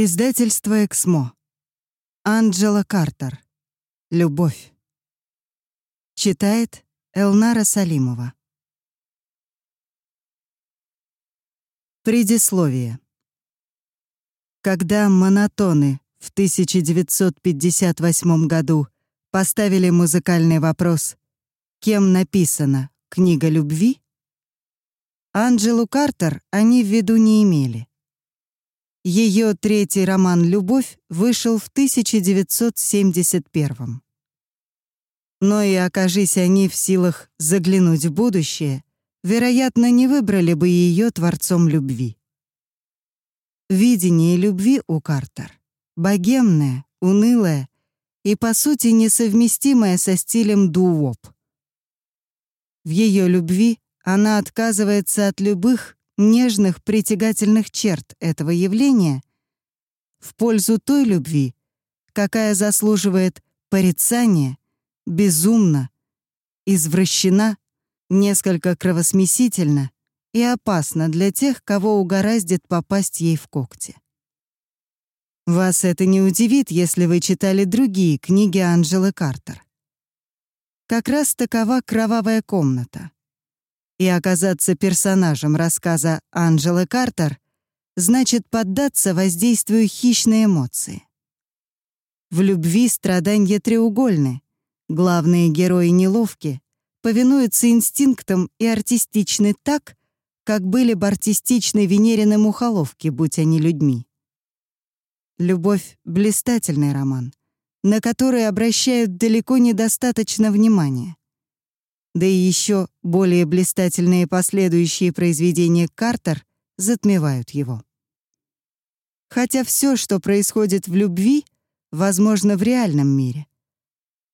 Издательство «Эксмо». Анджела Картер. «Любовь». Читает Элнара Салимова. Предисловие. Когда монотоны в 1958 году поставили музыкальный вопрос «Кем написана книга любви?», Анджелу Картер они в виду не имели. Ее третий роман «Любовь» вышел в 1971 Но и окажись они в силах заглянуть в будущее, вероятно, не выбрали бы ее творцом любви. Видение любви у Картер богемное, унылое и, по сути, несовместимое со стилем ду-воп. В ее любви она отказывается от любых нежных притягательных черт этого явления в пользу той любви, какая заслуживает порицания, безумно, извращена, несколько кровосмесительно и опасна для тех, кого угораздит попасть ей в когти. Вас это не удивит, если вы читали другие книги Анжелы Картер. Как раз такова «Кровавая комната», и оказаться персонажем рассказа Анжелы Картер значит поддаться воздействию хищной эмоции. В любви страдания треугольны. Главные герои неловки, повинуются инстинктам и артистичны так, как были бы артистичны Венерины мухоловки, будь они людьми. «Любовь» — блистательный роман, на который обращают далеко недостаточно внимания да и еще более блистательные последующие произведения Картер затмевают его. Хотя все, что происходит в любви, возможно в реальном мире.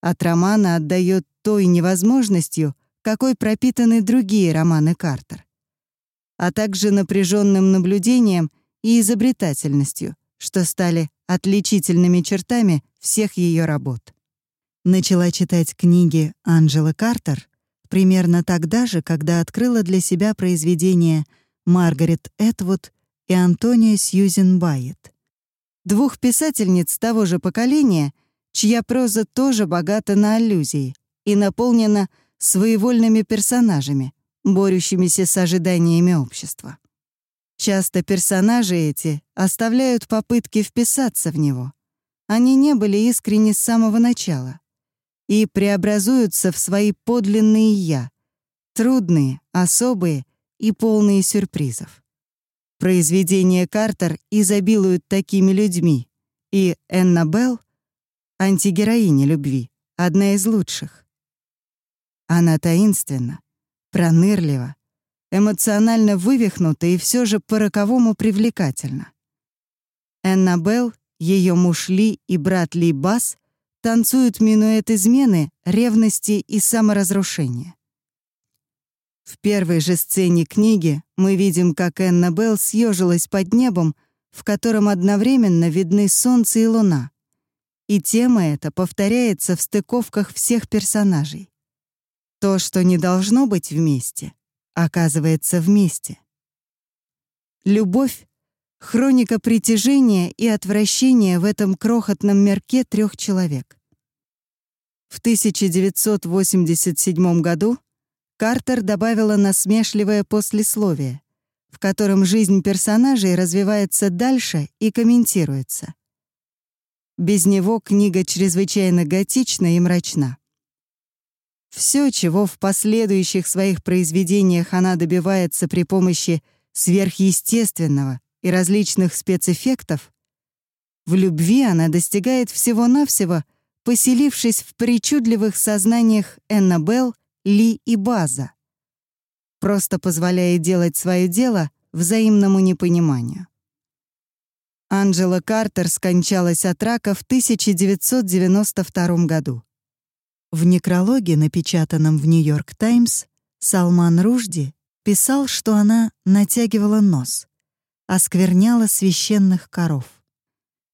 От романа отдает той невозможностью, какой пропитаны другие романы Картер, а также напряженным наблюдением и изобретательностью, что стали отличительными чертами всех ее работ. Начала читать книги Анжелы Картер примерно тогда же, когда открыла для себя произведения Маргарет Этвуд и Антония Сьюзен Байет. Двух писательниц того же поколения, чья проза тоже богата на аллюзии и наполнена своевольными персонажами, борющимися с ожиданиями общества. Часто персонажи эти оставляют попытки вписаться в него. Они не были искренни с самого начала и преобразуются в свои подлинные «я», трудные, особые и полные сюрпризов. Произведения Картер изобилуют такими людьми, и Энна Белл, антигероиня любви, одна из лучших. Она таинственна, пронырлива, эмоционально вывихнута и все же по-роковому привлекательна. Энна Белл, ее муж Ли и брат Ли Бас танцуют минуэт измены, ревности и саморазрушения. В первой же сцене книги мы видим, как Энна Белл съежилась под небом, в котором одновременно видны солнце и луна. И тема эта повторяется в стыковках всех персонажей. То, что не должно быть вместе, оказывается вместе. Любовь Хроника притяжения и отвращения в этом крохотном мерке трех человек. В 1987 году Картер добавила насмешливое послесловие, в котором жизнь персонажей развивается дальше и комментируется. Без него книга чрезвычайно готична и мрачна. Все, чего в последующих своих произведениях она добивается при помощи сверхъестественного, и различных спецэффектов, в любви она достигает всего-навсего, поселившись в причудливых сознаниях Эннабелл, Ли и База, просто позволяя делать свое дело взаимному непониманию. Анджела Картер скончалась от рака в 1992 году. В некрологе, напечатанном в «Нью-Йорк Таймс», Салман Ружди писал, что она натягивала нос, оскверняла священных коров.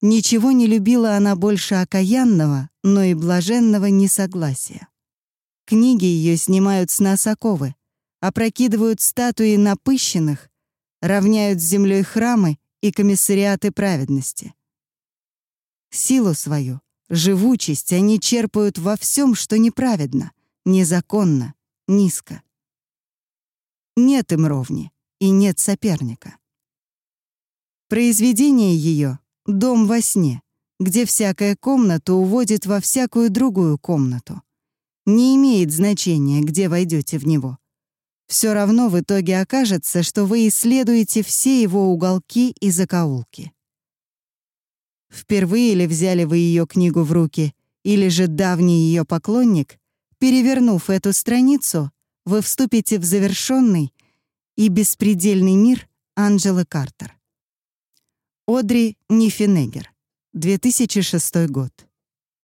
Ничего не любила она больше окаянного, но и блаженного несогласия. Книги ее снимают с нас опрокидывают статуи напыщенных, равняют с землей храмы и комиссариаты праведности. Силу свою, живучесть они черпают во всем, что неправедно, незаконно, низко. Нет им ровни и нет соперника. Произведение ее — дом во сне, где всякая комната уводит во всякую другую комнату. Не имеет значения, где войдете в него. Все равно в итоге окажется, что вы исследуете все его уголки и закоулки. Впервые ли взяли вы ее книгу в руки, или же давний ее поклонник, перевернув эту страницу, вы вступите в завершенный и беспредельный мир Анджелы Картер. Одри Нифинегер, 2006 год.